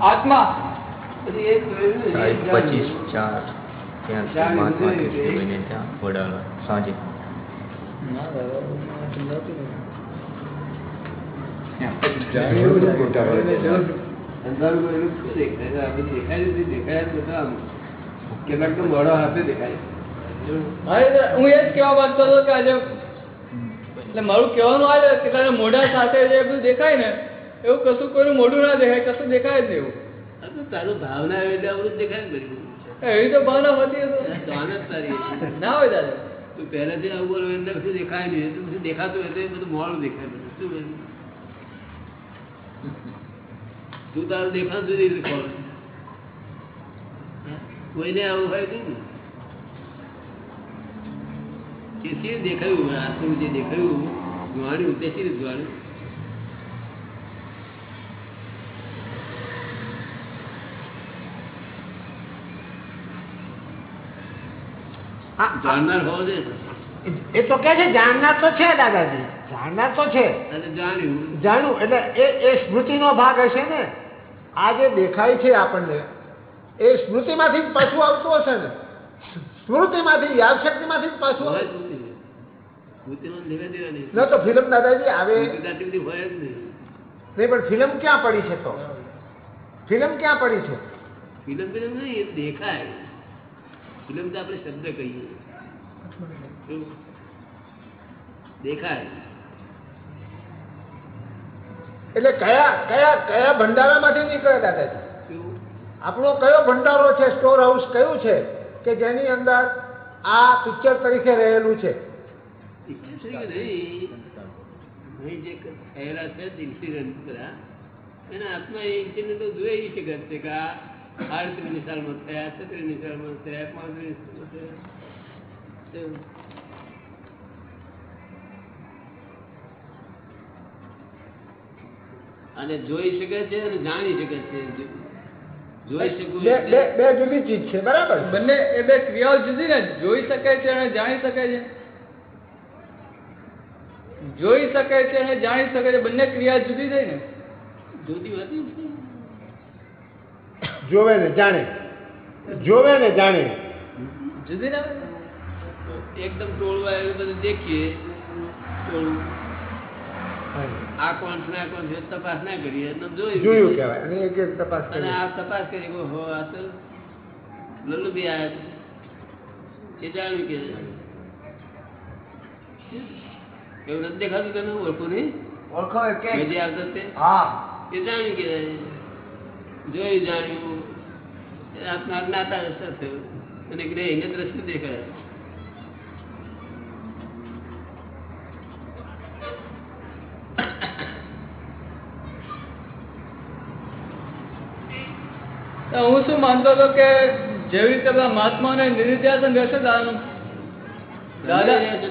આત્મા. પચીસ ચાર ત્યાં મહાત્મા કેશુભાઈને ત્યાં વડાલા સાંજે. દેખાય. કેટલાક તો હાથે હા એ જ કહેવા માંગતો હતો કે આજે એટલે મારું કહેવાનું આવે છે કે મોઢા સાથે જે બધું દેખાય ને એવું કશું કોઈનું મોઢું ના દેખાય કશું દેખાય જ નહીં એવું. તો તારું ભાવના એટલે અવરું દેખાય ને એવી તો ભાવના હતી તો તો આનંદ તારી ના હોય દાદા તું પહેલેથી આવું બોલો એટલે કશું દેખાય નહીં. એટલે પછી દેખાતું એટલે બધું મોડું દેખાય બધું. શું બધું? તું તારું દેખાતું સુધી ખોલ કોઈને આવું હોય નહીં ને કે શી દેખાયું આટલું જે દેખાયું જોવાનું તે શી રીતે જાણ્યું જાણનાર હોવો જોઈએ એ તો કે છે જાણનાર તો છે દાદાજી. જાણનાર તો છે. જાણ્યું. જાણ્યું. એટલે એ એ સ્મૃતિનો ભાગ હશે ને. આ જે દેખાય છે આપણને એ સ્મૃતિમાંથી જ પાછું આવતું હશે ને. સ્મૃતિમાંથી યાદશક્તિમાંથી જ પાછું ન તો ફિલ્મ દાદાજી આવે. નહીં. પણ ફિલ્મ ક્યાં પડી છે તો? ફિલ્મ ક્યાં પડી છે? ફિલ્મ ફિલ્મ નહીં એ દેખાય. ફિલ્મ તો આપણે શબ્દ કહીએ. દેખાય. એટલે કયા કયા કયા ભંડારામાંથી નીકળે દાદાજી આપણો કયો ભંડારો છે? સ્ટોર હાઉસ કયું છે? કે જેની અંદર આ પિક્ચર તરીકે રહેલું છે? Picture તરીકે નહીં. જે થયેલા છે ઇન્સિડન્ટ બધા એના આત્મા એ ઇન્સિડન્ટ જોઈ શકે છે કે. આ આડત્રીસની સાલમાં થયા છત્રીસની સાલમાં થયા પાંત્રીસ અને જોઈ શકે છે અને જાણી શકે છે. જોઈ શકું બે બે જુદી ચીજ છે બરાબર? બંને એ બે ક્રિયાઓ જુદી ને જોઈ શકે છે અને જાણી શકે છે. જોઈ શકે છે અને જાણી શકે છે બંને ક્રિયા જુદી થઈ ને. જુદી હોતી જોવે ને જાણે. જોવે ને જાણે. જુદી ના એકદમ ટોળવા એવું બધું દેખીએ ટોળું. આ કોણ છે આ કોણ છે તપાસ ના કરીએ. જોયું જોયું કહેવાય. અને એક એક તપાસ અને કરી આ તપાસ કરી હો આ તો લલ્લુભી આયા છે. એ જાણ્યું કે એવું નથી દેખાતું તને? ઓળખું નહીં? ઓળખો કે જે આવતો તે? હા. એ જાણ્યું કે જોયું જાણ્યું. આત્મા જ્ઞાતા રસ્તા થયું. અને એને દ્રષ્ટિ દેખાય. હું શું માનતો હતો કે જેવી રીતે પેલા મહાત્માને નિર્ધ્યાસન રહેશે દાદા?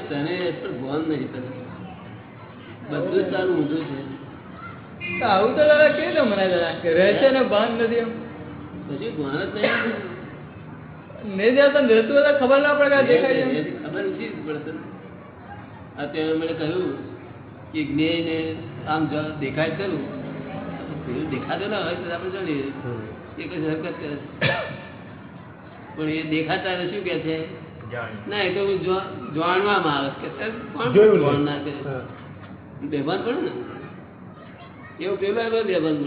તને ભગવાન પણ ભાન નહીં તને બધું જ તારું ઊંધું છે. આવું તો દાદા કે તો મને દાદા? રહેશે ને ભાન નથી એમ? પછી ભાન જ નહીં નિર્ધ્યાસન રહેતું હતા ખબર ના પડે કે દેખાય છે ખબર નથી પડશે. આ મને કહ્યું કે જ્ઞેયને આમ જો દેખાય ખરું પેલું દેખાતું ના હોય તો આપણે જાણીએ. એક જ હરકત કરે છે. પણ એ દેખાતા શું કે છે? ના એ તો જાણવામાં આવે કે કોણ જોયું ના કરે? બેભાન પડે ને? એવું પેલા એમાં બેભાન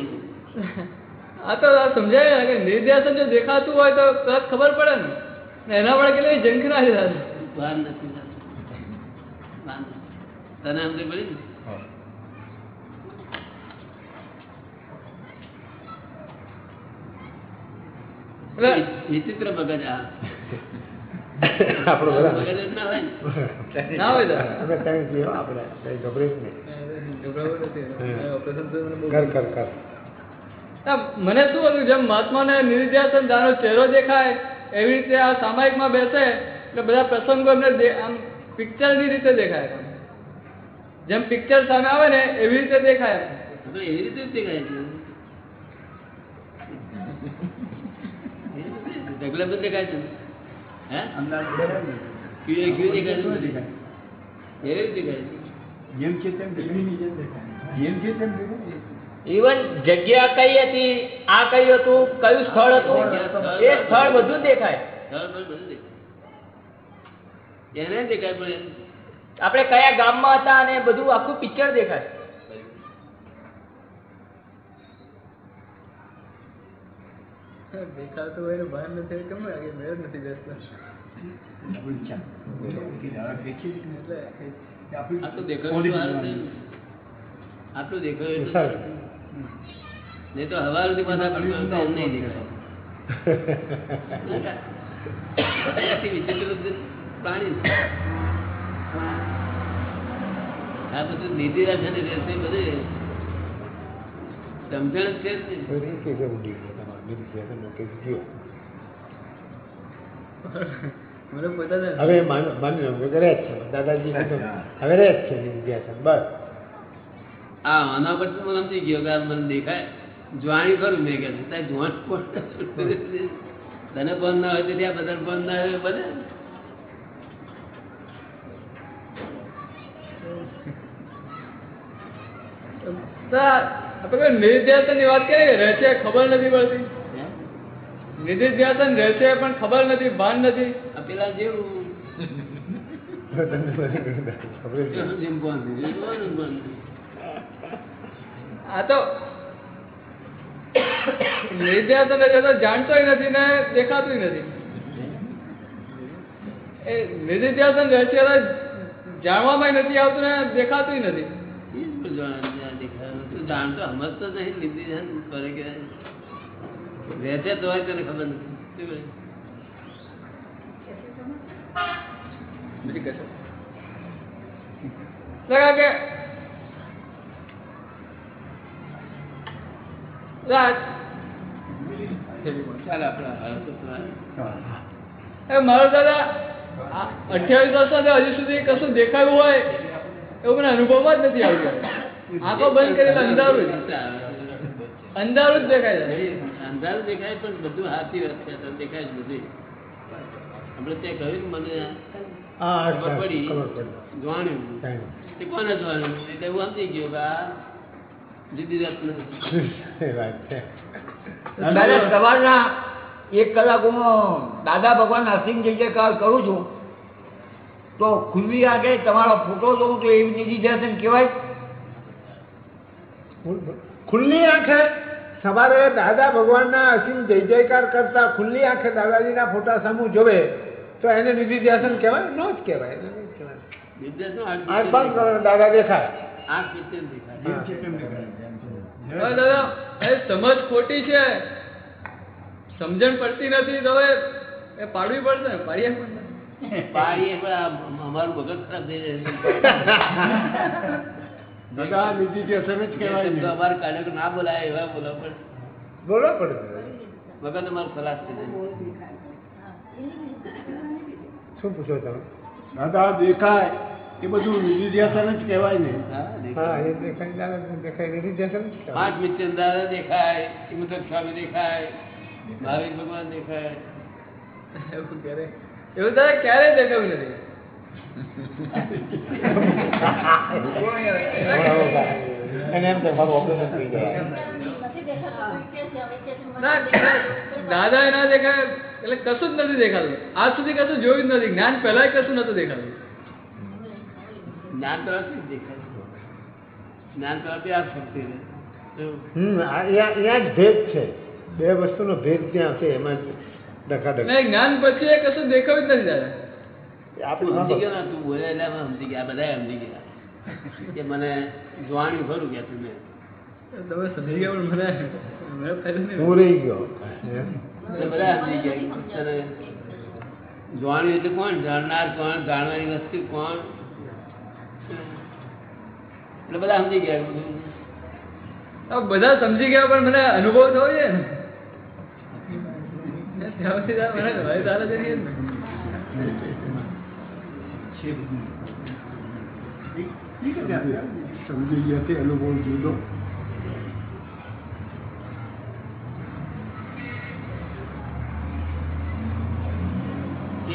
આ તો સમજાય ને કે નિર્ધ્યાસન જો દેખાતું હોય તો તરત ખબર પડે ને. એના વડે કેટલી ઝંખના છે ભાન નથી ભાન નથી. તને સમજ પડી ને? વિચિત્ર મગજ આ. આપણો મગજ ના હોય ના. હોય આપણે કઈ આપણે કઈ ગભરાયું નહીં. મને કર કર કર. મને શું હતું? જેમ મહાત્માને નિર્ધ્યાસન દાનો ચહેરો દેખાય એવી રીતે આ સામાયિકમાં બેસે એટલે બધા પ્રસંગો એમને આમ પિક્ચરની રીતે દેખાય. જેમ પિક્ચર સામે આવે ને એવી રીતે દેખાય. એવી રીતે દેખાય ઢગલા બધું દેખાય છે. હે? અમદાવાદ દેખાય? એવી રીતે દેખાય છે. જેમ છે તેમ દેખાય જેમ છે તેમ ઇવન જગ્યા કઈ હતી આ કયું હતું કયું સ્થળ હતું એ સ્થળ બધું દેખાય. એને દેખાય પણ આપણે કયા ગામમાં હતા અને બધું આખું પિક્ચર દેખાય. દેખાતું હોય ને બહાર નથી કેમ લાગે? મેળ નથી બેસતો એટલે આટલું દેખાયું નહીં તો હવા સુધી પાછા પડતા એમ નહીં દેખાય. વિચિત્ર પ્રાણી આ બધું નીતિ રાખે ને રહેશે બધે સમજણ છે જ નહીં. હવે માન- લો રહે જ છે. દાદાજી હવે રહે જ છે નિર્ધ્યાસન બસ. આ આના પર મને સમજી ગયો કે મને દેખાય. જોવાની ખરું મેં કે તારે જોવાનું તને બંધ ના હોય તો ત્યાં બધા બંધ ના હોય બને. તો આપણે કોઈ નિધિધ્યાસનની વાત કરીએ રહે છે ખબર નથી પડતી. નિધિધ્યાસન રહે છે પણ ખબર નથી ભાન નથી. આ પેલા જેવું. આ તો જાણતોય નથી ને દેખાતું નથી. નિધિધ્યાસન રહેશે જાણવામાં નથી આવતું ને દેખાતુંય નથી. જાણતો. સમજતો નહીં નિધિધ્યાસન કરે કે રહેશે તો હોય તને ખબર નથી? બીજી કશો લગા કે. રાત ચાલ આપણે હાલ તો તમારે. એ મારો દાદા અઠ્યાવીસ વર્ષમાં હજી સુધી કશું દેખાયું હોય એવું મને અનુભવમાં જ નથી આવ્યું આંખો બંધ કરીને અંધારું જ. અંધારું જ દેખાય છે. અંધારું દેખાય પણ બધું સાચી વાત છે દેખાય જ બધું આપણે કહ્યું મને ખબર પડી તે કોને એટલે હું સમજી ગયો કે આ સવારના એક કલાક હું દાદા ભગવાન અસીમ જય જયકાર કરું છું તો ખુલ્લી આગે તમારો ફોટો જોઉં તો એવી નિધિધ્યાસન કહેવાય? ખુલ્લી આંખે સવારે દાદા ભગવાનના અસીમ જય જયકાર કરતા ખુલ્લી આંખે દાદાજીના ફોટા સામું જોવે તો એને નિધિધ્યાસન કહેવાય? ન જ કહેવાય એને નહીં કહેવાય. આંખ બંધ કરો દાદા દેખાય. આઠ પિક્ચર દેખાય. દાદા એ સમજ ખોટી છે. સમજણ પડતી નથી તો એ પાડવી પડશે ને પાડીએ પણ પાડીએ પણ અમારું મગજ ખરાબ થઈ જાય દાદા નિધિધ્યાસન જ કહેવાય અમારે કાર્યક્રમ ના બોલાય એવા બોલાવ પડશે બોલવા પડશે મગજ અમારું ખલાસ થઈ જાય. શું પૂછો તમે દાદા દેખાય. એ બધું નિધિધ્યાસન જ કહેવાય ને. હા, હા એ દેખાય દાદા દેખાય. નિધિધ્યાસન જ કહેવાય. પાંચ મિત્ર દાદા દેખાય હિમતક સ્વામી દેખાય ભાવિક ભગવાન દેખાય. એવું ક્યારે એવું દાદા ક્યારે દેખાયું નથી. એને એમ કે મારું ઓપરેશન થઈ જાય ના ના, દાદા એ ના દેખાય. એટલે કશું જ નથી દેખાતું. આજ સુધી કશું જોયું જ નથી. જ્ઞાન પહેલા કશું નતું દેખાતું. જ્ઞાન તરફથી જ દેખાય જ્ઞાન તરફથી આ શક્તિ રહે હમ અહીંયા અહીંયા જ ભેદ છે. બે વસ્તુનો ભેદ ત્યાં છે? એમાં ડખાડખ જ્ઞાન પછી એ કશું દેખાયું જ નથી દાદા. આપણે સમજી ગયો તું બોલે એટલે સમજી ગયા બધા સમજી ગયા. કે મને જોવાનું ખરું કે તું મેં. તમે સમજી ગયા પણ મને મને પહેલું નહીં હું રહી ગયો. બધા સમજી ગયા. કે જોવાનું એટલે કોણ? જાણનાર કોણ? જાણવાની વસ્તુ કોણ? એટલે બધા સમજી ગયા બધું. બધા સમજી ગયા પણ મને અનુભવ થયો છે ને. ત્યાં સુધી મને દાદા છે ને સમજી ગયા તે અનુભવ જુદો.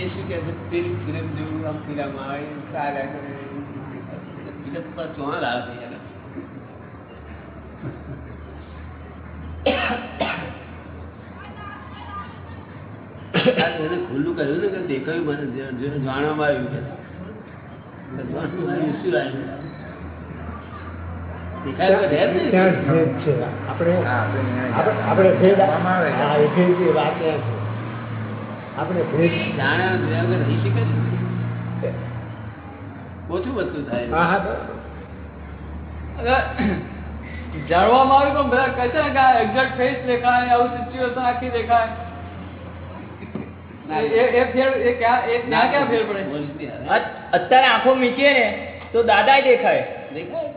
એ શું કહે છે? ફિલ્મ ફિલ્મ જેવું આમ ફિલ્મ આવે ચાલ્યા કરે. ફિલ્મ પર ચોણા લાવે છે એને ખુલ્લું કહ્યું ને કે દેખાયું મને જાણવામાં આવ્યું કે શું આવ્યું આપણે આપણે આપણે વાત છે. આપણે ભેદ જાણ્યા જોયા વગર રહી શકે છે? ઓછું વધતું થાય હા હા જાણવામાં આવ્યું પણ બધા કહે છે ને કે આ એક્ઝેક્ટ ફેસ દેખાય આવું સિચ્યુએશન આખી દેખાય. ના, એ એ ફેર એ ક્યાં એ ત્યાં ક્યાં ફેર પડે? બોલ નહીં આવે. અત- અત્યારે આંખો મીચીએ ને તો દાદા દેખાય. દેખાય?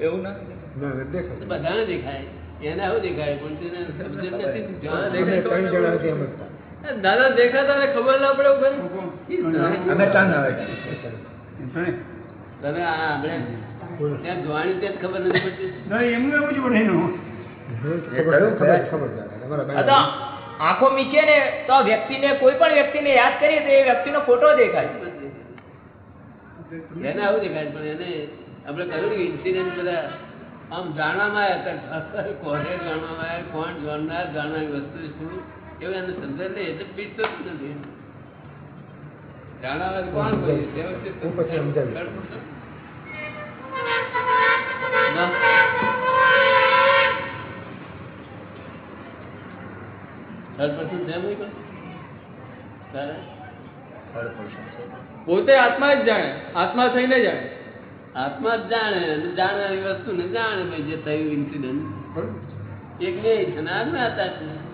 એવું ના? ના ના દેખાય. બધાને દેખાય. એને આવું દેખાય પણ તેને સમજણ નથી. દાદા દેખાતા ને ખબર ના પડે અમે ચાંદ આવે તમે આ આપણે ત્યાં જોવાની ત્યાં ખબર નથી પડતી. એમનું એવું જ પડે એનું. ખબર કયું ખબર? કયા? ખબર દાદા. આ આંખો ને તો વ્યક્તિને કોઈ પણ વ્યક્તિને યાદ કરીએ તો એ વ્યક્તિનો ફોટો દેખાય. એને આવું દેખાય પણ એને આપણે કહ્યું ઇન્સિડન્ટ બધા આમ જાણવામાં આવ્યા કોને જાણવામાં આવ્યા કોણ જાણનાર જાણનારી વસ્તુ શું? એવું એનું સમજણ નહીં એટલે પીસ થતું નથી. જાણવા કોણ કોઈ? પોતે આત્મા જ જાણે. આત્મા થઈને જાણે. આત્મા જ જાણે. અને વસ્તુ ને જાણે ભાઈ જે થયું ઇન્સિડન્ટ. એક લે છે ને આજ્ઞાતા છે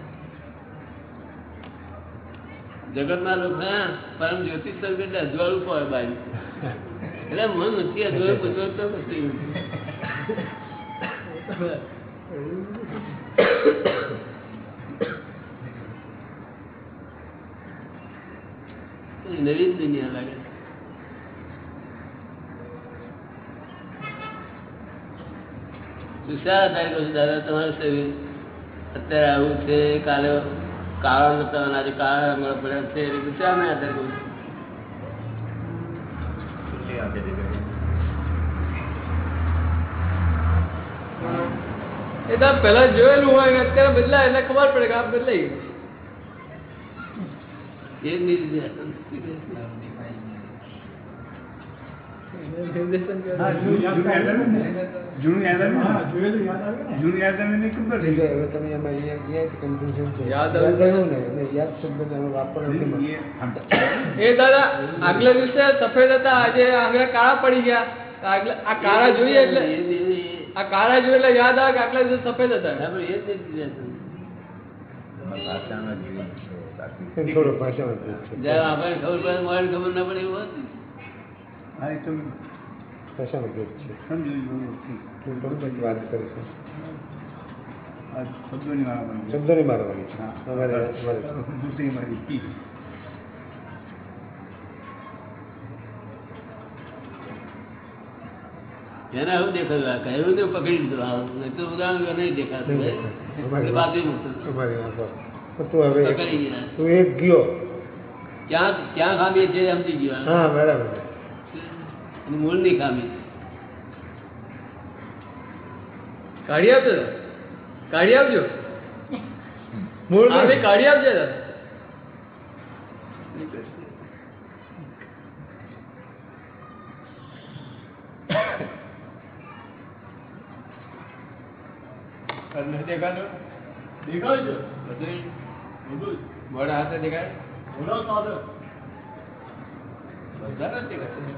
જગતના લોકો હા પરમ જ્યોતિષ એટલે અજવાળું પડે બાજુ એટલે મન નથી અજવાળું બધું તો પછી નવી જ દુનિયા લાગે. તું શા આધારે કહું દાદા તમારું શરીર. અત્યારે આવું છે કાલે કાળા નતા અને આજે કાળા રંગના પડ્યા છે એ રીતે શા મેં આધારે. એ તો પેલા જોયેલું હોય ને અત્યારે બદલાય એટલે ખબર પડે કે આ બદલાઈ એ જ નિર્દેશન નિર્દેશન જૂનું યાદ આવ્યું જૂનું યાદ આવ્યું ને? જૂનું યાદ આવ્યું ને ખબર એટલે થઈ હવે તમે એમાં અહીંયા અહીંયા છે. યાદ યાદ આવ્યું? આવ્યું ને? એટલે યાદ શબ્દને હવે વાપરવાનો એ દાદા આગલા દિવસે સફેદ હતા આજે આંગળા કાળા પડી ગયા. આ કાળા જોઈએ એટલે આ કાળા જોઈએ એટલે યાદ આવે કે આટલા દિવસે સફેદ હતા એ જ ભાષામાં ખબર પડે મોડે ખબર ના પડે એવું હતું. તો ભેદ છે. સમજો વાત કરું છું શબ્દોની મારવાની છે. અમારે અમારે એને આવું કહ્યું ને પકડી લીધું. આવું નહીં તો ઉદાહરણ નહીં દેખાતું તું હવે તું એક ગયો. ક્યાં ક્યાં ખામી છે સમજી ગયો. હા બરાબર. એની મૂળની ખામી કાઢી આપજો કાઢી આપજો. મૂળ ખામી કાઢી આપજો. દેખાય છે. બધું બધું જ. મોઢા હાથે દેખાય? બધા જ દેખાય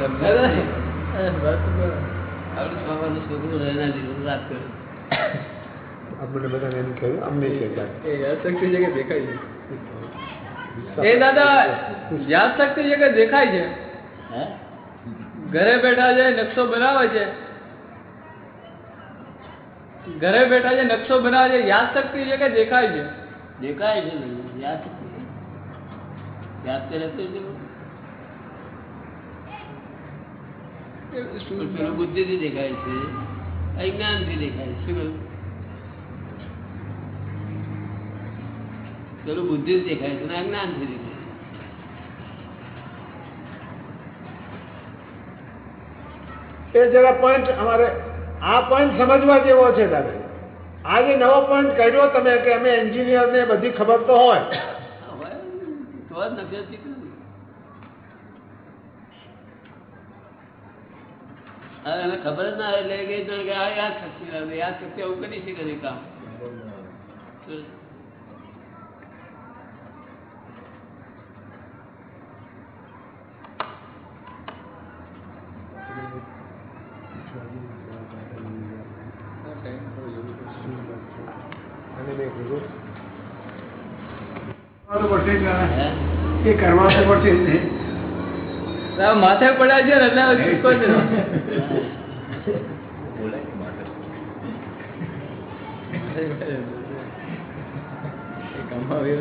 છે? છ છોકરું એના લીધે વાત આપણને બધાને એમ કહ્યું અમને છે. યાદશક્તિ છે કે દેખાય છે? એ દાદા યાદશક્તિ છે કે દેખાય છે? હે? ઘરે બેઠા છે નકશો બનાવે છે ઘરે બેઠા જે નકશો બનાવે છે યાદ શક્તિ છે કે દેખાય છે? દેખાય છે યાદ યાદ કરે તો પેલું દેખાય છે દેખાય શું દેખાય છે દેખાય એ જરા પોઈન્ટ અમારે આ પોઈન્ટ સમજવા જેવો છે દાદા. આ જે નવો પોઈન્ટ કર્યો તમે કે અમે એન્જિનિયર ને બધી ખબર તો હોય. તો જ નક્કી ચિત્ર હવે એને ખબર જ ના એટલે કે જાણે કે આ યાદ શક્તિ લાગે યાદ શક્તિ આવું કરી શકે છે કામ શું? અને મેં કીધું કરવાનું પડશે જ ને. હે? એ કરવા તો પડશે જ ને. આ માથે પડ્યા છે ને એટલે હવે છૂટકો જ નથી બોલાય ને માથે એ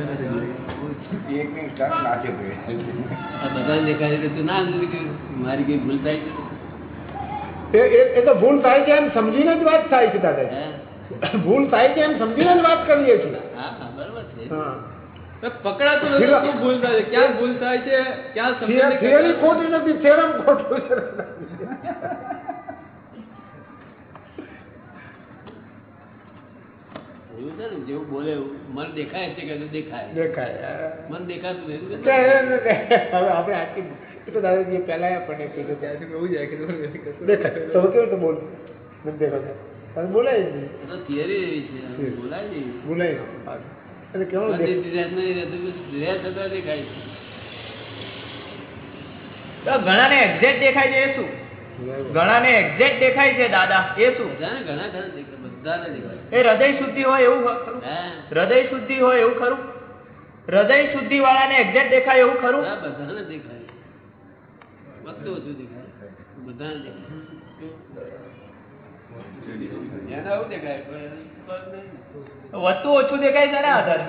નથી એક ને ટક નાખે ભાઈ આ બધાને દેખાય તું ના મારી કઈ ભૂલ થાય છે. એ એ- એ તો ભૂલ થાય છે એમ સમજીને જ વાત થાય છે ભૂલ થાય છે એમ સમજીને જ વાત કરીએ છીએ હા છે પકડાતું નથી ભૂલ થાય છે ક્યાં ભૂલ થાય છે ક્યાં સમજણ થિયરી ખોટી નથી થેરમ ખોટું છે. જેવું બોલે મન દેખાય છે કે દેખાય? દેખાય મન દેખાતું નથી હવે આપણે આટલી એ તો દાદાજી પહેલા આપણને કીધું ત્યાંથી એવું જાય કે દેખાય. તો કેવું તો બોલ? મન દેખાતા બોલાય જ નહીં. તો થિયરી એવી છે. બોલાય નહીં. બોલાય એટલે કેવું દેખાય? છે તો ઘણાને એક્ઝેક્ટ દેખાય છે એ શું? ઘણાને એક્ઝેક્ટ દેખાય છે દાદા એ શું? ઘણા ઘણા દેખાય એ હૃદય શુદ્ધિ હોય એવું ખરું? હૃદય શુદ્ધિ હોય એવું ખરું? હૃદય શુદ્ધિ વાળાને એક્ઝેક્ટ દેખાય એવું ખરું? બધાને દેખાય. બધું ઓછું દેખાય. બધાને ઓછું છે ને આધારે?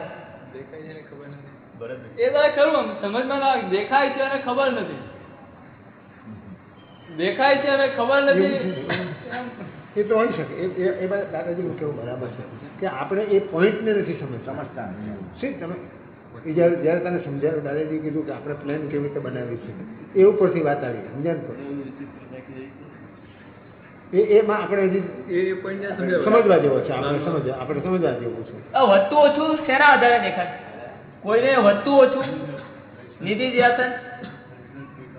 દેખાય છે ખબર નથી. એ તો ખરું આમ સમજમાં ના આવે. દેખાય છે અને ખબર નથી. દેખાય છે અને ખબર નથી. એ તો હોઈ શકે એ એ- એ બધા દાદાજીનું કેવું બરાબર છે કે આપણે એ પોઈન્ટને નથી સમજતા. સમજતા. શી તમે એ જ્યારે જ્યારે તને સમજાવ્યું દાદાજી કીધું કે આપણે પ્લાન કેવી રીતે બનાવી છે. એ ઉપરથી વાત આવી સમજાય ને. એ એમાં આપણે હજી એ પોઈન્ટ સમજવા જેવો છે આપણે સમજવા આપણે સમજવા જેવું છે. વધતું ઓછું શેના આધારે દેખાય? કોઈને વધતું ઓછું? નિધિ ધ્યાસન બીજું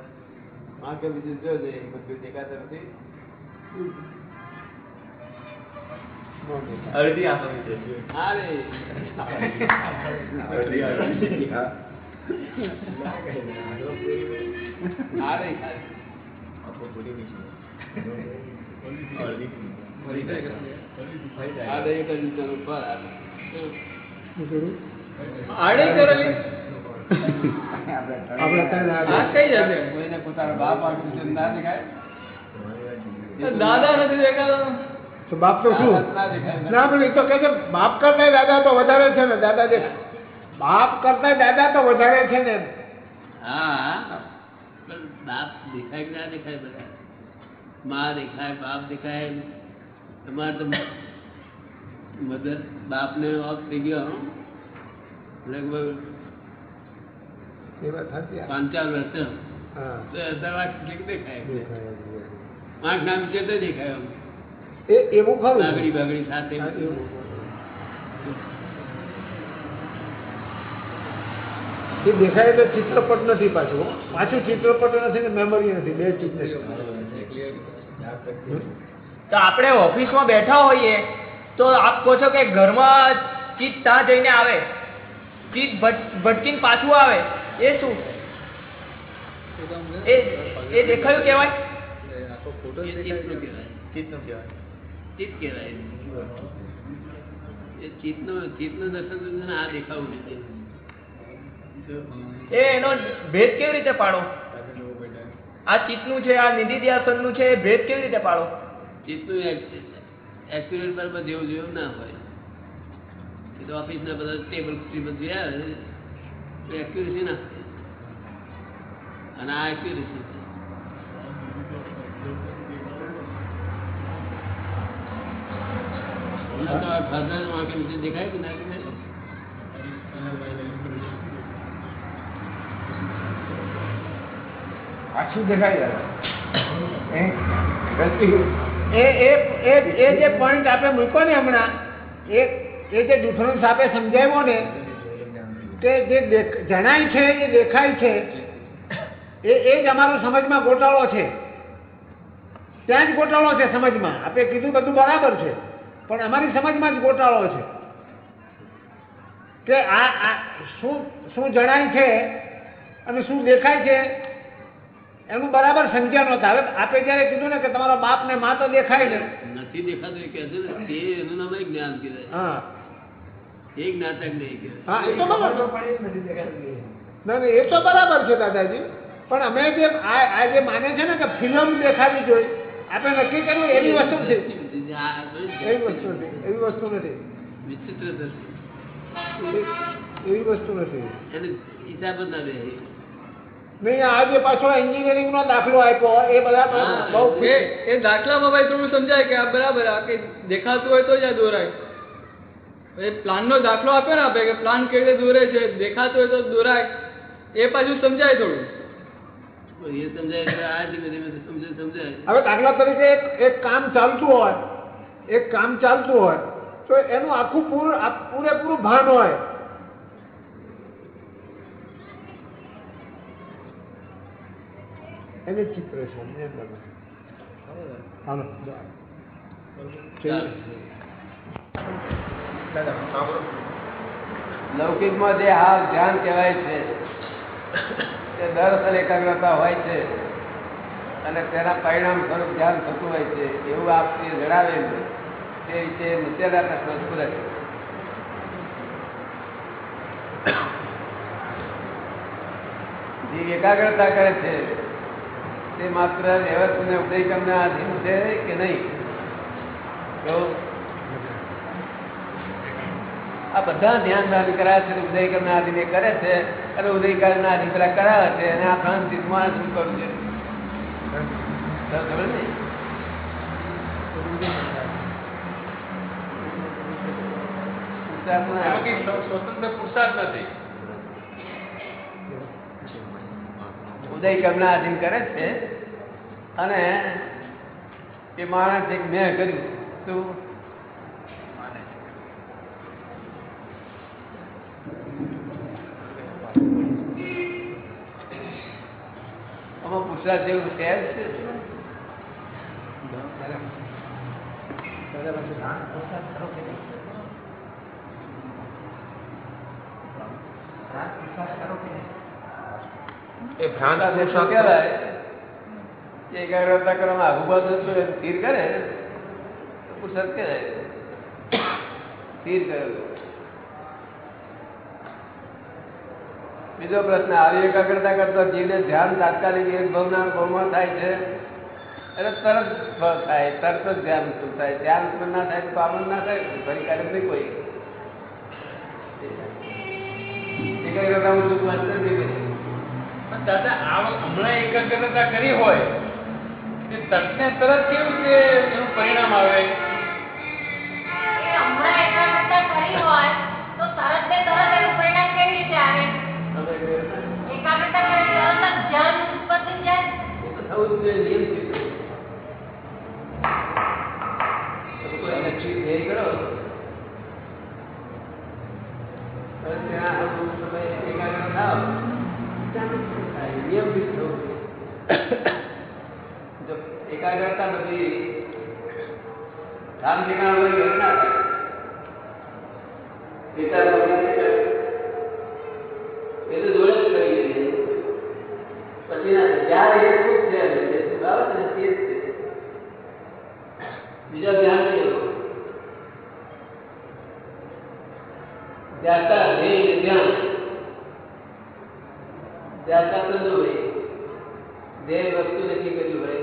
આંખો નીચે હા દેખાતા હા. હા રે, હા રે. આંખો પૂરી નીચે અડધી વિચારનું ફળ આડે કરેલી. આપણે પોતાના બાપ આગળ છે ના દેખાય દાદા નથી દેખાતો? તો બાપ તો શું? ના પણ એ તો કહે છે બાપ કરતા દાદા તો વધારે છે ને દાદા જે બાપ કરતા દાદા તો વધારે છે ને હા પણ બાપ દેખાય કે ના દેખાય બધા? માં દેખાય બાપ દેખાય તમારે તો મધર બાપને ઓફ થઈ ગયો. લગભગ આ. પાંચાલ વર્ષ. હા. દેખાય. પાંચ આંખ નામ છે તો દેખાય. આમ. એ એવું ખરું. બાગડી બાગડી સાથે હા, એવું. એ દેખાય એટલે ચિત્રપટ નથી પાછું પાછું ચિત્રપટ નથી ને મેમરી નથી બે ચીજ તો આપણે ઓફિસમાં બેઠા હોઈએ તો આપ કહો છો કે ઘરમાં ચીજ ત્યાં જઈને આવે? ચીજ ભટકીને પાછું આવે? એ શું? એ એ દેખાયું કહેવાય? ચિત્તનું કહેવાય. ચિત્ત કહેવાય એ ચિત્તનું ચિત્તનું દર્શન આ દેખાવું એ એનો ભેદ કેવી રીતે પાડો? આ ચિત્તનું છે આ નિધિધ્યાસનનું છે એ ભેદ કેવી રીતે પાડો? ચિત્તનું એક્યુરેટ બરાબર જેવું જેવું ના હોય. એ તો ઓફિસના બધા ટેબલ ખુરશી બધું તો એક્યુરેસી ના અને આ એક્યુરેસી છે. દેખાય એ એ જે પોઈન્ટ આપે મૂક્યો ને હમણાં. એ એ જે ડિફરન્સ આપે સમજાવ્યો ને કે જે જણાય છે જે દેખાય છે એ એ જ અમારો સમજમાં ગોટાળો છે. ત્યાં જ ગોટાળો છે સમજમાં. આપણે કીધું બધું બરાબર છે. પણ અમારી સમાજમાં જ ગોટાળો છે. કે આ આ શું શું જણાય છે અને શું દેખાય છે એનું બરાબર સમજ્યા નહોતા. હવે આપે જ્યારે કીધું ને કે તમારો બાપ ને મા તો દેખાય ને નથી દેખાતું એ છે ને તે એનું નામ જ્ઞાન કહેવાય. હા. એક જ્ઞાતક નહીં કહેવાય. હા એ તો બરાબર. ના ના એ તો બરાબર છે દાદાજી. પણ અમે જે આ આ જે માને છે ને કે ફિલ્મ દેખાવી જોઈએ આપણે નક્કી કર્યું એવી વસ્તુ બધી એવી વસ્તુ નથી. એવી વસ્તુ નથી. વિચિત્ર દ્રષ્ટિ એવી વસ્તુ નથી. એને હિસાબ જ ના બે. નહીં આ જે પાછો એન્જિનિયરિંગનો દાખલો આપ્યો એ બધા બહુ એ એ દાખલામાં ભાઈ થોડું સમજાય કે આ બરાબર આ કે દેખાતું હોય તો જ આ દોરાય. એ પ્લાનનો દાખલો આપ્યો ને આપે કે પ્લાન કેવી રીતે દોરે છે દેખાતું હોય તો દોરાય. એ પાછું સમજાય થોડું. એ સમજાય આ ધીમે ધીમે સમજે સમજાય. હવે દાખલા તરીકે એક એક કામ ચાલતું હોય એક કામ ચાલતું હોય, તો એનું આખું પૂરું પૂરેપૂરું ભાન હોય. એને ચિત્ર છે લૌકિકમાં જે હાલ ધ્યાન કહેવાય છે, તે દર્શન એકાગ્રતા હોય છે. અને તેના પરિણામ સ્વરૂપ ધ્યાન થતું હોય છે, એવું આપ જે જણાવેલું તે રીતે પ્રશ્ન પૂરે છે જે એકાગ્રતા કરે છે, તે માત્ર વ્યવસ્થિત ઉદયકમના આધીન છે કે નહીં? તો આ બધા ધ્યાન ધારણ કરાવે છે ઉદય કરના આધીને કરે છે, અને ઉદય કરના આધીન પેલા કરાવે છે, અને આ ચીજમાં શું કરવું છે? ખબર ને સ્વતંત્ર પુરુષાર્થ નથી ઉદય કરના આધીન કરે છે અને એ માણસ એક મેં કર્યું. શું? આમાં પુરુષાર્થ જેવું છે જ છે એ ભ્રાંત પુરુષાર્થ એટલો પુરુષાર્થ કહેવાય કે એકાગ્રતા કરવામાં આઘું બાજુ હતું એમ સ્થિર કરે તો પુરુષાર્થ કહેવાય સ્થિર કરેલું બીજો પ્રશ્ન આવી એકાગ્રતા કરતો જીવને ધ્યાન તાત્કાલિક એક ભવના અનુભવમાં થાય છે? એટલે તરત ફળ થાય તરત જ ધ્યાન ઉત્પન્ન થાય. ધ્યાન ઉત્પન્ન ના થાય તો પામન ના થાય ફરી કાઢે નહીં કોઈ. એકાગ્રતા હું દુઃખ વાંચતો નહીં પણ દાદા આ હમણાં એકાગ્રતા કરી હોય તે તરત ને તરત કેવું છે? એનું પરિણામ આવે? હમણાં એકાગ્રતા કરી હોય તો તરત ને તરત એનું પરિણામ કેવી રીતે આવે? એકાગ્રતા બધી ધામ ઠેકાણા વગર ના થાય. એ તો જોડે જ કરી દઈએ પછી ના જ્યાં એ સુખ છે જે સુખ આવે છે ને તે જ છે બીજા ધ્યાન નહીં એનું. ધ્યાતા ધ્યેય ધ્યાન ધ્યાતા ચંદુભાઈ જે વસ્તુ નક્કી કર્યું હોય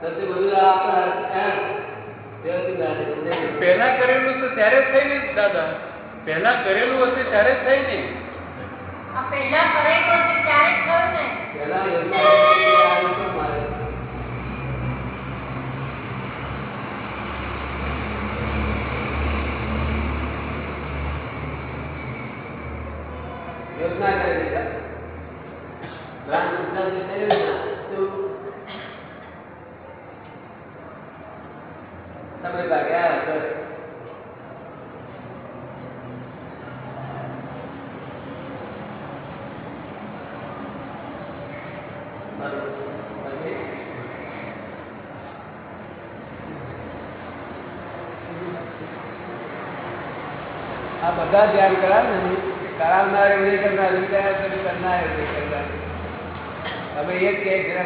તો તે બધું આપણા એમ વ્યવસ્થિત રાખે સમજાય ને? પહેલા કરેલું તો ત્યારે જ થઈ ને દાદા પહેલા કરેલું હશે ત્યારે જ થઈ ને આ પહેલા કરેલું હતું ત્યારે જ થયું ને પહેલા યોજના કરી કે આ લોકો મારે યોજના કરી ગ્રામ પંચાયત જે થઈ ને તો તમે ભાગ્યા હશો. બરોબર. પછી આ બધા ધ્યાન કરાવે ને કરાવનાર એવું કરનાર કરનાર એવું કરનાર. તમે એક કે કહે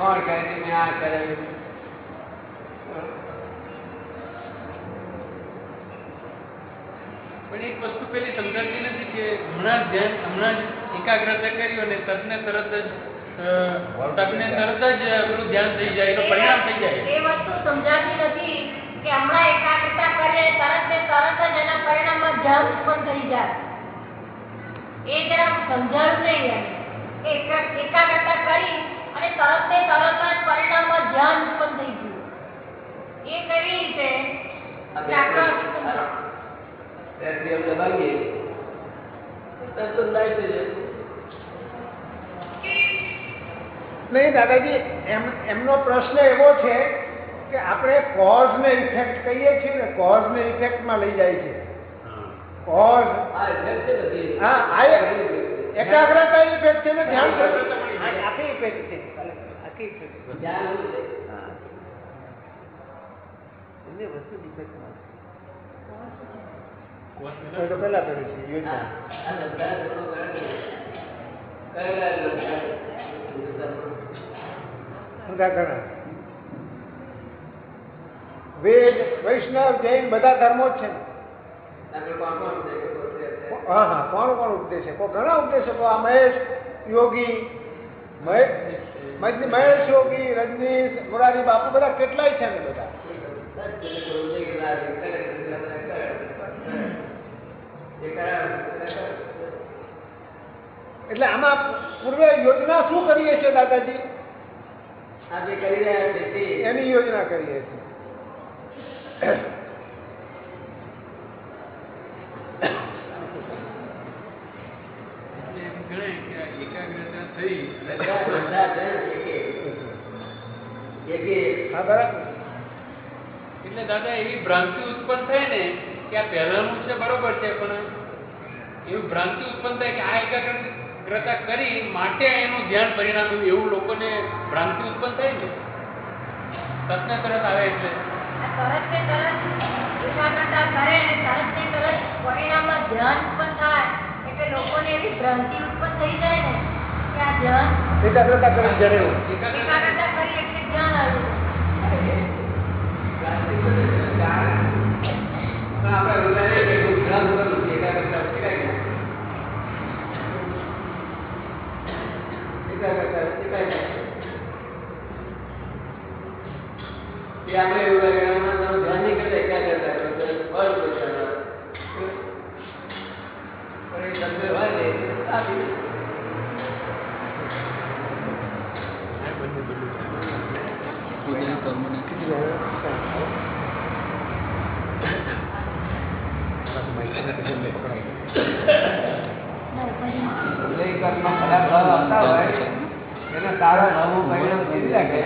કોણ કહે છે, મેં આ કરાવ્યું પણ એક વસ્તુ પેલી સમજાતી નથી કે હમણાં ધ્યાન, હમણાં જ એકાગ્રતા કર્યું અને તતને તરત જ અ, તતને તરત જ પેલું ધ્યાન થઈ જાય એનો પરિણામ થઈ જાય. એ વસ્તુ સમજાતી નથી કે હમણાં એકાગ્રતા કરીએ તરત ને તરત જ એના પરિણામમાં ધ્યાન ઉત્પન્ન થઈ જાય. એ જરા સમજાયું નહીં એકા- એકાગ્રતા કરી અને તરત ને તરત જ પરિણામમાં ધ્યાન ઉત્પન્ન થઈ ગયું. એ કેવી રીતે? તો તરત જ લાઈટ થઈ જાય. નહીં દાદાજી એમ એમનો પ્રશ્ન એવો છે કે આપણે કોઝ ને ઇફેક્ટ કહીએ છીએ ને કોઝ ને ઇફેક્ટમાં લઈ જાય છે. કોઝ. હા આ એકાગ્રતા ઇફેક્ટ છે ને ધ્યાન આખી ઇફેક્ટ છે. આખી ઇફેક્ટ બંને વસ્તુ ઇફેક્ટમાં છે. પહેલા કર્યું છે યોજના આ બધા લોકો કરે છે. કરેલા લોકો. બધા ઘણા વેદ વૈષ્ણવ જૈન બધા ધર્મો જ છે ને આપણે કોણ કોણ છે કે પોતે છે? હા હા કોણ કોણ ઉપદેશકો ઘણા ઉપદેશકો આ મહેશ યોગી મહે- મજ- મહેશ યોગી રજનીશ મોરારી બાપુ બધા કેટલાય છે ને બધા બસ પેલે ગુરુજી કહેલા છે, કરે, કરે, કરે, કરે. એ કરાવે, એ કરે. એટલે આમાં પૂર્વે યોજના શું કરીએ છીએ દાદાજી આ જે કરી રહ્યા છે તે એની યોજના કરીએ છીએ. એકાગ્રતા થઈ એટલે દાદા એવી ભ્રાંતિ ઉત્પન્ન થાય ને કે આ પહેલાનું છે બરોબર છે પણ એવી ભ્રાંતિ ઉત્પન્ન થાય કે આ એકાગ્રતા કરી માટે એનું ધ્યાન પરિણામ એવું લોકોને ભ્રાંતિ ઉત્પન્ન થાય ને? તરત તરત આવે એટલે. તરત ને તરત એકાગ્રતા કરે તરત ને તરત પરિણામમાં ધ્યાન ઉત્પન્ન થાય. એટલે લોકોને એવી ભ્રાંતિ ઉત્પન્ન થઈ જાય ને કે આ ધ્યાન એકાગ્રતા કરી જડે એકાગ્રતા એકાગ્રતા કરી એટલે ધ્યાન આવ્યું આપણે રોજાને કેટલું ઘણા લોકો એકાગ્રતા શીખાય ને. એકાગ્રતા શીખાય ને. એ આપણે એવું લાગે કે આમાં તમે ધ્યાન નહીં કરતા એકાગ્રતા કરો તો ફળ બચાવવા. પણ એ શબ્દ હોય ને એ આપી દે. પોતાના કર્મને જે કર્મ ખરાબ ભાવ આવતા હોય એને સારા ભાવનું પરિણામ જીવી રાખે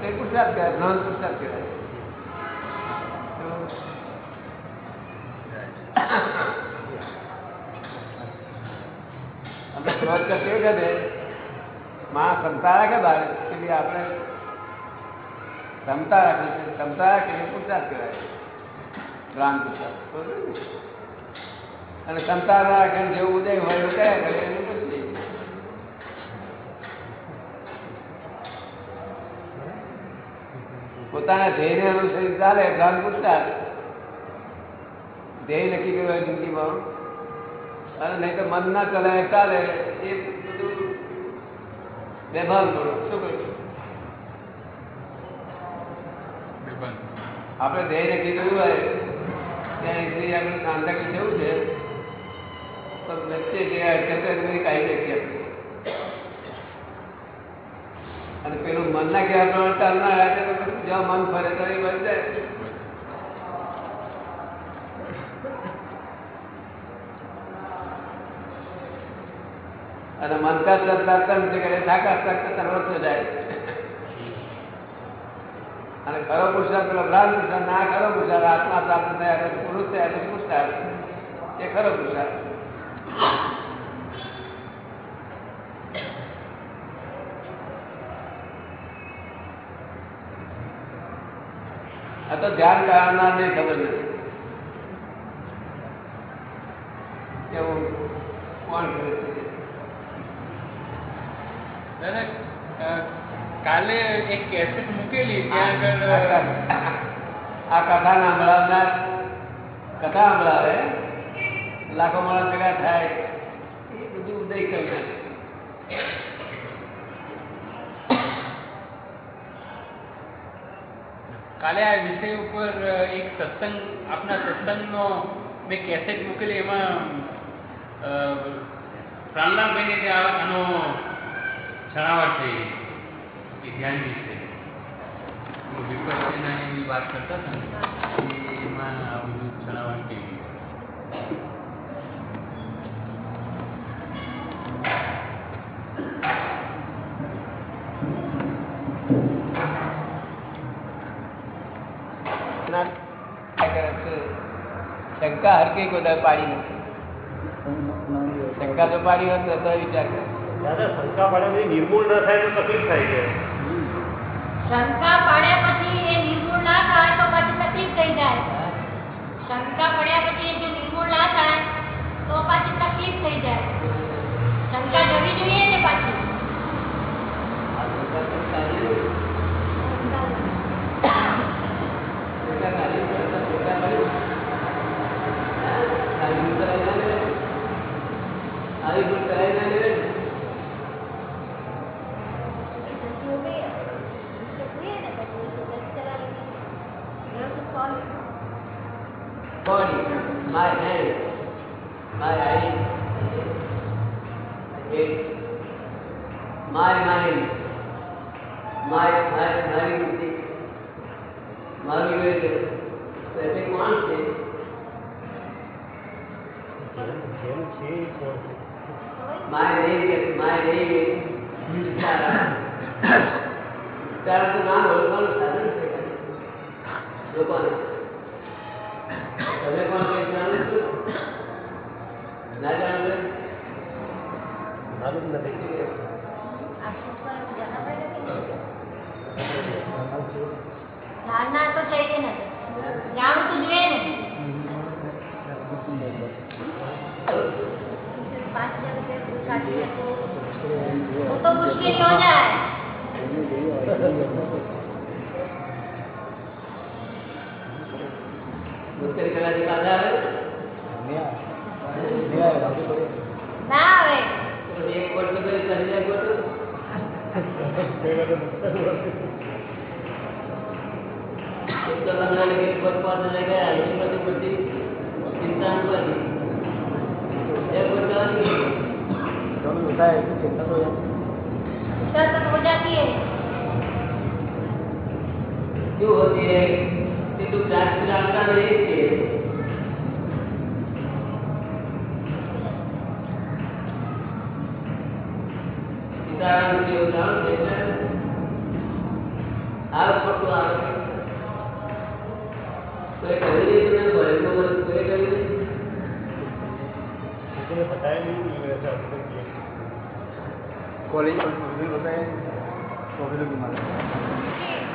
તે પુરુષાર્થ કહેવાય જ્ઞાન પુરુષાર્થ કહેવાય આપણે ક્રોધ કરતી વખતે માં ક્ષમતા રાખે બાર પેલી આપણે ક્ષમતા રાખે છે ક્ષમતા રાખે એ પુરુષાર્થ કહેવાય જ્ઞાન પુરુષાર્થ બરોબર ને? અને ક્ષમતા ના રાખે ને જેવું ઉદય હોય એવું કયા કરે એનું કશું નહીં. પોતાના ધ્યેયને અનુસરી ચાલે જ્ઞાન પુરુષાર્થ ધ્યેય નક્કી હોય જિંદગીમાં. અને નહીં તો મન ના ચલાય ચાલે. એ બધું બેભાન થોડું. શું કહ્યું? આપણે ધ્યેય નક્કી કર્યું હોય ત્યાં ઇન્દ્રિય આપણે સાંધક જવું છે. તો વચ્ચે જે બધી કાઢી નાખીએ આપણે. અને પેલું મનના કહેવા પ્રમાણે ચાલનાર જ્યાં મન ફરે તો બની જાય. અને મન કરતા તન કરે થાકા તક સર્વસ્વ જાય. અને ખરો પુરુષાર્થ પેલો ભ્રાંત પુરુષાર્થ, ના ખરો પુરુષાર્થ, આત્મા પ્રાપ્ત થયા પછી પુરુષ થયા પછી પુરુષાર્થ. એ ખરો પુરુષાર્થ. તો ધ્યાન કરાવનાર ને ખબર નથી. કેવું કોણ કરે છે? કાલે એક કેસેટ મૂકેલી ત્યાં આગળ. આ કથા સાંભળાવનાર કથા સાંભળાવે લાખો માણસ ભેગા થાય એ બધું ઉદય કરનાર કાલે આ વિષય ઉપર એક સત્સંગ, આપના સત્સંગનો મેં કેસેટ મૂકેલી, એમાં પ્રાણલાલભાઈને ત્યાં આનો છણાવટ થઈ એ ધ્યાન વિશે. વિપસ્યના એની વાત કરતા હતા ને, એમાં આ બધું છણાવટ થઈ ગઈ ના કરે છે. શંકા હરકી કોઈ પાડી નથી. શંકા તો પાડી હોત તો તો વિચાર કરે. દાદા શંકા પાડે નિર્મૂળ ન થાય તો તકલીફ થાય છે. શંકા પડ્યા પછી એ નિર્મૂળ ના થાય તો પછી તકલીફ થઈ જાય. શંકા પડ્યા પછી એ જો નિર્મૂળ ના થાય તો પાછી તકલીફ થઈ જાય. શંકા જવી જોઈએ ને પાછી તો સારી નથી. શંકા સારી નથી, તો શંકા કરી. હા, સારી ભૂલ કરાય ના લેવાય. My hands, my eyes, my mind, my મારી કોણ છે? માય નહીં વિચારા વિચારા તો નામ લોકોને. તમે પણ કંઈ જાણો છો? ના જાણો? માલુમ નથી જાણનાર તો છે કે નથી જાણવું તો જોઈએ ને પાંચ હજાર રૂપિયા કોઈ કાઢી લે તો मुश्किल हो जाए मुश्किल करा निकाल जा रहे ना आवे तो एक कोट में कोई कर जाए कोट तो बनाने के कोट पर चले गए इसी में तो पड़ती चिंता नहीं पड़ती एक कोट का नहीं चलो बताए चिंता तो यार होती है कि तुम जान जानता नहीं कि સીતારામ કેવું જાણો છો એટલે આ ખોટું આવે કોઈ કહ્યું નહીં તમને ભરેલું બધું કોઈ કહ્યું નહીં किसी ने बताया नहीं कि ऐसा ऐसा किया સરળ વિધિમાં છે ને મન વચન કાયા નહીં આપના જેવી સહજતા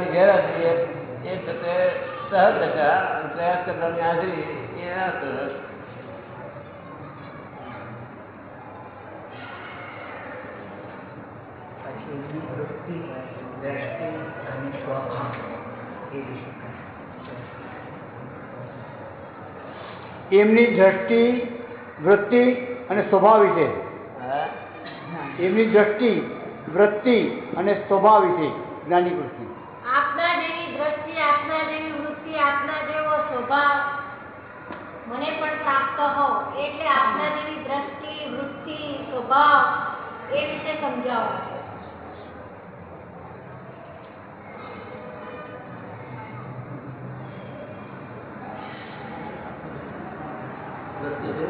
કરનારની ગેરહાજરી એ છે સહજ હતા પ્રયાસ કરવાની હાજરી એ ના સહજ એમની વૃત્તિ દ્રષ્ટિ અને સ્વભાવ એ વિશે કહે. એમની દ્રષ્ટિ વૃત્તિ અને સ્વભાવ વિશે. એમની દ્રષ્ટિ વૃત્તિ અને સ્વભાવ વિશે જ્ઞાની પુરુષની આપના જેવી દ્રષ્ટિ આપના જેવી વૃત્તિ આપના જેવો સ્વભાવ મને પણ પ્રાપ્ત હો. એટલે આપના જેવી દ્રષ્ટિ વૃત્તિ સ્વભાવ એ વિશે સમજાવો વસ્તુ છે?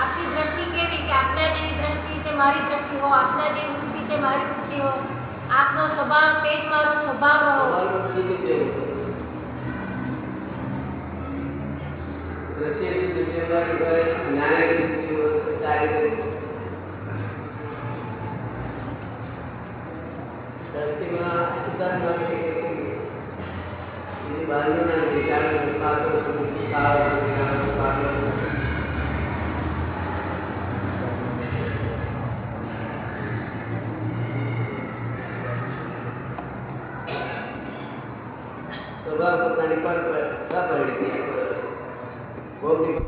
આપની દ્રષ્ટિ કેવી કે આપના જેવી દ્રષ્ટિ તે મારી દ્રષ્ટિ હો આપના જેવી વૃત્તિ તે મારી વૃત્તિ હો. આપનો સ્વભાવ તે જ મારો સ્વભાવ રહો. બહારનું ના વિચાર પાત્રો ખાવા Porque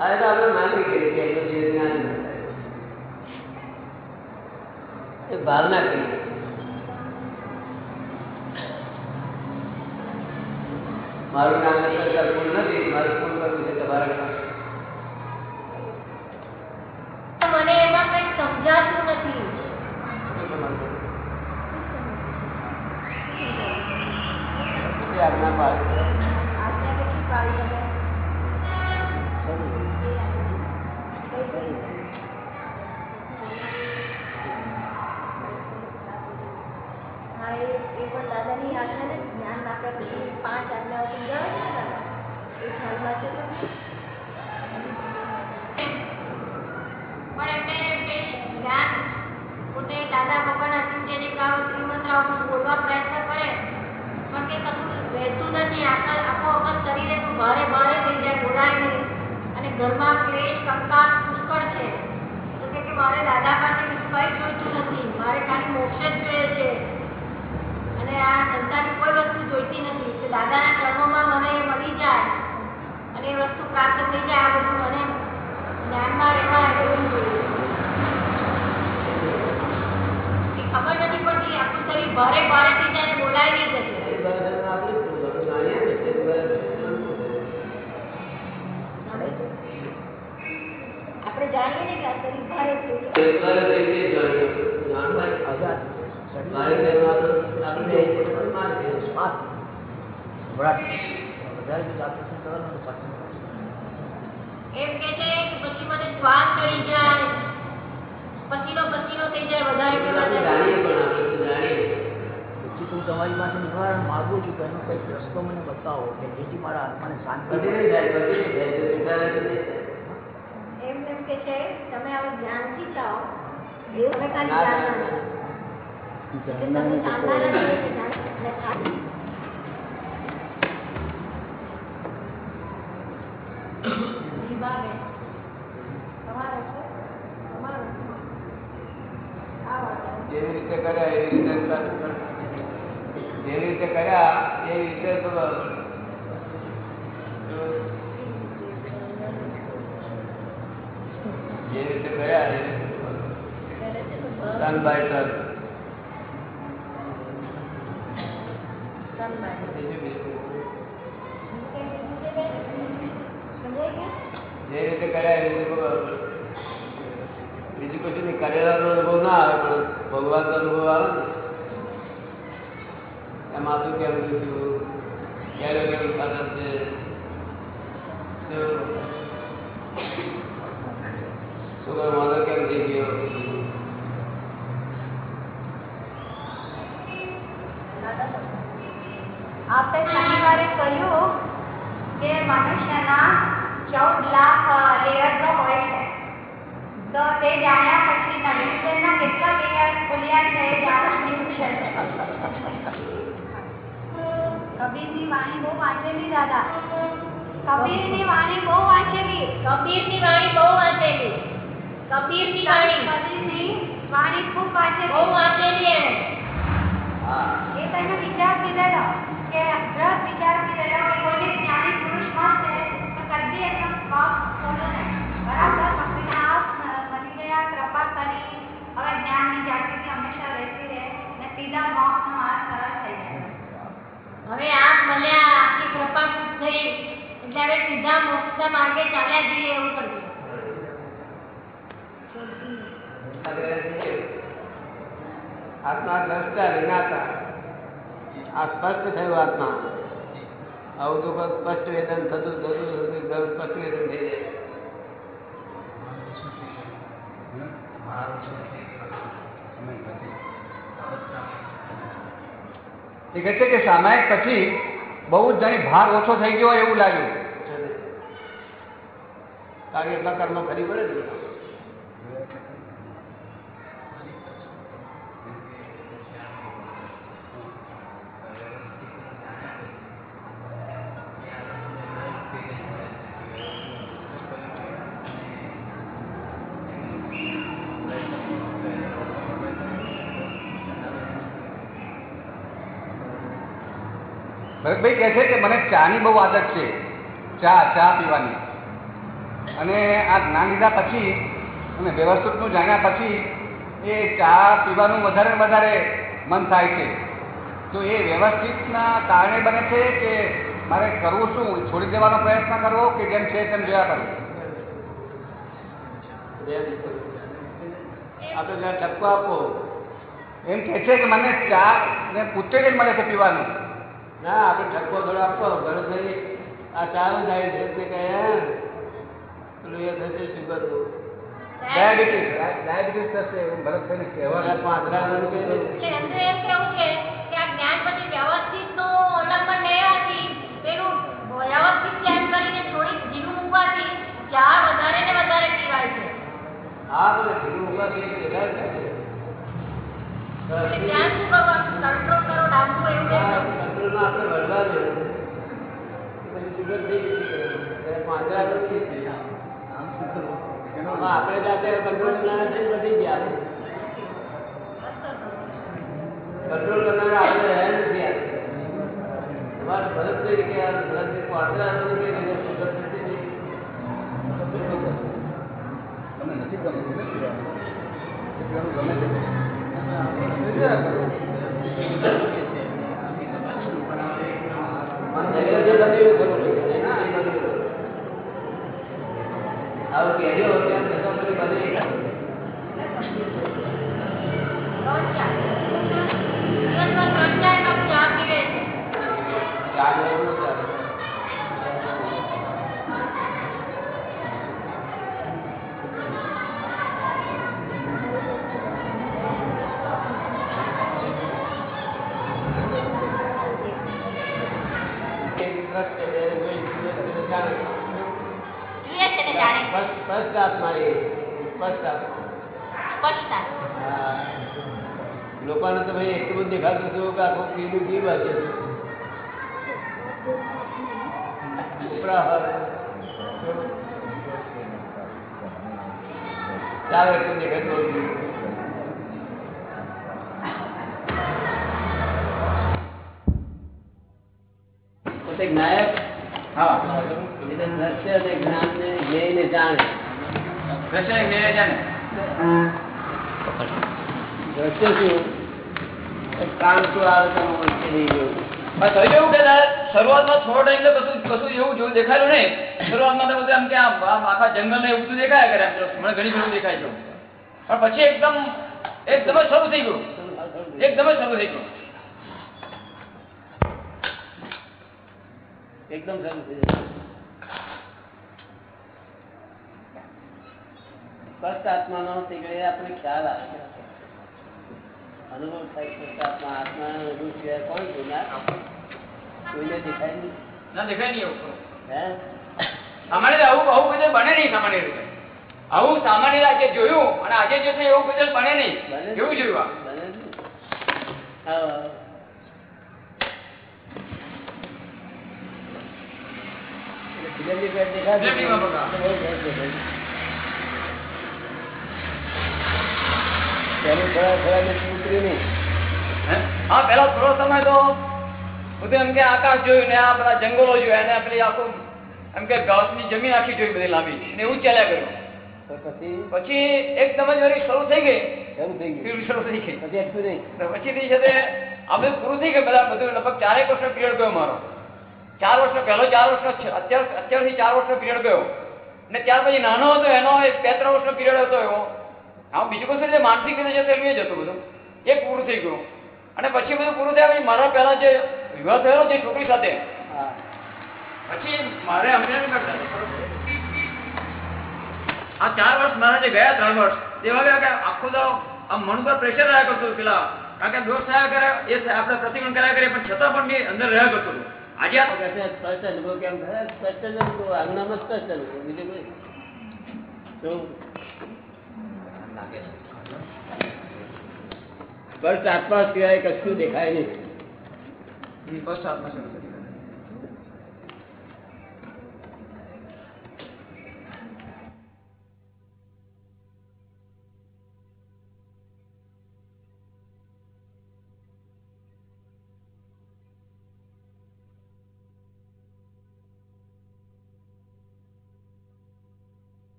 આ તો આપણે માની કરીએ કે એનું જે જ્ઞાન એ ભાવના કરીએ મારું નામ નથી, મારું પૂર્ણ કરવું છે તમારા કામ. મને એમાં કંઈ સમજાતું નથી એ આજ્ઞા પાડે છે. આજ્ઞા કેટલી પાડી તમે હા એ એ પણ દાદાની આજ્ઞાને જ્ઞાન આપ્યા પછી પાંચ આજ્ઞાઓ સમજાવે છે ને દાદા એ ખ્યાલમાં છે તમને પણ એમને તે જ્ઞાન પોતે દાદા ભગવાન અસીમ જે જે કામ ત્રિમંત્ર બોલવા પ્રયત્ન કરે પણ કે કશું રહેતું નથી આખા આખો વખત શરીર એટલું ભારે ભારે થઈ જાય બોલાય નહીં અને ઘરમાં ક્લેશ કંકાસ પુષ્કળ છે તો કે કે મારે દાદા પાસે બીજું કંઈ જોઈતું નથી મારે ખાલી મોક્ષ જ જોઈએ છે અને આ સંસારની કોઈ વસ્તુ જોઈતી નથી કે દાદાના ચરણોમાં મને એ મળી જાય અને એ વસ્તુ પ્રાપ્ત થઈ જાય આ બધું મને જ્ઞાનમાં રહેવાય એવું જોઈએ એ ખબર નથી પડતી આખું શરીર ભારે ભારે થઈ જાય અને બોલાય નહીં એ જશે બધાને આપણે જ પૂછવાનું. જાણીએ ને તે બધાને આપણે જાણીએ ને કે આ શરીર ભારે છે એટલે તે બધાને તે રીતે જાણીએ. જાણવાય. આઝાદ શરીર મારે તેમાં આપણે- આપણે બે છે, પણ મારે છે. શ્વાસ વળાટ વધારે જો જાગૃતિ કરવાનું તો પાછું એમ કે છે કે પછી મને શ્વાસ ચડી જાય. પસીનો પસીનો થઈ જાય વધારે પછી તો હું તમારી પાસે નિવારણ માગું છું કે એનો કંઈક રસ્તો મને બતાવો કે જેથી મારા આત્માને શાંત પછી કે છે તમે આવા જ્ઞાન શીખાઓ એવું તમે ખાલી જાણવાના એટલે તમને જાણવાના જોઈએ છે જાણ અને ખાલી વિભાગે તમારો છે તમારો આ વાત જેવી રીતે કરે એવી રીતે જેવી રીતે કર્યા એવી રીતે બાય ટન બીજું બીજું જે રીતે કર્યા એ રીતે બરાબર. બીજું કશું નહીં કરેલાનો અનુભવ ના આવે પણ ભગવાનનો અનુભવ આવે ને એમ માથું કેમ દુખ્યું ક્યારે કેમ ખાતર છે શું છોકરો વાંધો કેમ થઈ ગયો આપણે શનિવારે કહ્યું કે મનુષ્યના ચૌદ લાખ લેયરનો હોય છે તો તે જાણ્યા પછી નરેન્દ્રના કેટલા લેયર ખુલ્યા છે એ જાણવાની મુશ્કેલ છે કબીરની વાણી બહુ વાંચેલી દાદા કબીરની વાણી બહુ વાંચેલી કબીરની વાણી બહુ વાંચેલી કબીરની વાણી કબીરની વાણી ખૂબ વાંચેલી બહુ વાંચેલી એને હા એ તને વિચાર કીધેલો કે દ્રઢ વિચાર કીધેલો કે કોઈને જ્ઞાની પુરુષ મળશે તો કદી એમનો પગ છોડો નહીં બરાબર ભક્તિને આપ મળી ગયા કૃપા કરી હવે જ્ઞાનની જાગૃતિ હંમેશા રહેતી રહે અને સીધા મોક્ષનો માર્ગ સરળ થઈ જાય હવે આપ મળ્યા આપની કૃપા થઈ એટલે હવે સીધા મોક્ષના માર્ગે ચાલ્યા જઈએ એવું કરજો આત્મા દ્રષ્ટા વિનાતા આ સ્પષ્ટ થયું આત્મા આવું તો કોઈ સ્પષ્ટ વેદન થતું થતું થતું એકદમ સ્પષ્ટ વેદન થઈ જાય એ સામાયિક પછી બહુ જ જાણી ભાર ઓછો થઈ ગયો એવું લાગ્યું. કારણ કે એટલા કર્મ કરી પડે ને ભરતભાઈ કહે છે કે મને ચાની બહુ આદત છે. ચા ચા પીવાની. અને આ જ્ઞાન લીધા પછી અને વ્યવસ્થિતનું જાણ્યા પછી એ ચા પીવાનું વધારે વધારે મન થાય છે. તો એ વ્યવસ્થિતના કારણે બને છે કે મારે કરવું શું? છોડી દેવાનો પ્રયત્ન કરવો કે જેમ છે તેમ જોયા કરવું? આપણે ઠપકો આપો. એમ કહે છે કે મને ચા ને પૂતે જ મળે છે પીવાનું. ના આપણે ઠપકો થોડો આપો થઈ આ ચાલુ થાય છે. તે કહે પેલું એ થશે શુગર ડાયાબિટીસ ડાયાબિટીસ થશે એવું ભરતભાઈને કહેવાનું પાંદડા એટલે એમનું એમ કેવું છે કે આ જ્ઞાન પછી વ્યવસ્થિતનું અવલંબન લેવાથી પેલું વ્યવસ્થિત ધ્યાન કરીને થોડીક ઢીલું મૂકવાથી ચા વધારે ને વધારે પીવાય છે. હા બોલે ઢીલું મૂકવાથી આપણે જાતે કંટ્રોલ કરનારા છે વધી ગયા કંટ્રોલ કરનારા આપણે રહ્યા નથી તમારે ભરત થઈ યાર ભરત પાંદડા નથી કે એને શુગર થતી નહીં તમને નથી ગમતું ને? પીવાનું એ પીવાનું ગમે. છે નૈવેદ્ય બની ગયું ખરું છે. નૈવેદ્ય બની ગયું. સ્પષ્ટતા? લોકોને તમે એટલું બધું દેખાતું છો કે આખું પીલું ઘી વાગે ચાલો એટલું દેખાતું નાયક હા. જ્ઞાન ને જ્ઞેય ને જાણે શરૂઆતમાં થોડો ટાઈમ તો કશું કશું એવું જોયું દેખાયેલું નહીં. શરૂઆતમાં તો બધું એમ કે આમ આમ આખા જંગલ ને એવું બધું દેખાય કરે મને ઘણી ઘણું દેખાય છે. પણ પછી એકદમ એકદમ જ શરૂ થઈ ગયું. એકદમ જ શરૂ થઈ ગયું. એકદમ શરૂ થઈ જાય સ્પષ્ટ આત્માનો નીકળે આપણે ખ્યાલ આવે અનુભવ થાય સ્પષ્ટ આત્મા આત્મા અનુભવ સિવાય કોણ જોનાર? કોઈને દેખાય નહીં. ના દેખાય નહીં એવું હે? સામાન્ય આવું આવું બધું બને નહીં સામાન્ય રીતે. આવું સામાન્ય આજે જોયું અને આજે જે છે એવું બધું બને નહીં. કેવું જોયું આ? બને જ નહીં. હા. એટલે ફિલ્મની પેટ દેખાશે ને? ફિલ્મની માં બગા. બહુ સરસ દેખાય. થોડા થોડા ઉતર્યું નહીં હા? પેલા થોડો સમય તો બધું એમ કે આકાશ જોયું ને આ બધા જંગલો જોયા ને પેલી આખું એમ કે ઘાસની જમીન આખી જોઈ બધી લાંબી. ને એવું ચાલ્યા કર્યું. પછી? પછી એકદમ જ વળી શરૂ થઈ ગઈ. શરૂ થઈ ગયું શરૂ થઈ ગઈ. પછી અટક્યું નહીં છે પૂરું થઈ ગયું બધા બધું લગભગ ચારેક વર્ષનો પિરિયડ ગયો મારો. ચાર વર્ષનો પહેલો ચાર વર્ષનો. અત્યાર અત્યારથી ચાર વર્ષનો પિરિયડ ગયો. ને ત્યાર પછી નાનો હતો એનો બે ત્રણ વર્ષનો પિરિયડ હતો એવો. હા બીજું કશું રીતે માનસિક રીતે જતો એટલું જ હતું બધું. એક પૂરું થઈ ગયું. અને પછી બધું પૂરું થયા પછી મારા પહેલા જે વિવાહ થયેલો જે છોકરી સાથે. પછી મારે અમને એમ કરતા આ ચાર વર્ષ મારા જે ગયા ત્રણ વર્ષ એવા ગયા કે આખું તો આમ મન પર પ્રેશર રહ્યા કરતું પેલા. કારણ કે દોષ થયા કરે એ આપણે પ્રતિક્રમણ કર્યા કરીએ પણ છતાં પણ મેં અંદર રહ્યા કરતો હતું. આજે સ્પષ્ટ અનુભવ કેમ થાય? સ્પષ્ટ જ અનુભવ આજ્ઞામાં સ્પષ્ટ અનુભવ બીજું કોઈ? સ્પષ્ટ આત્મા સિવાય કશું દેખાય નહીં બસ આત્મા.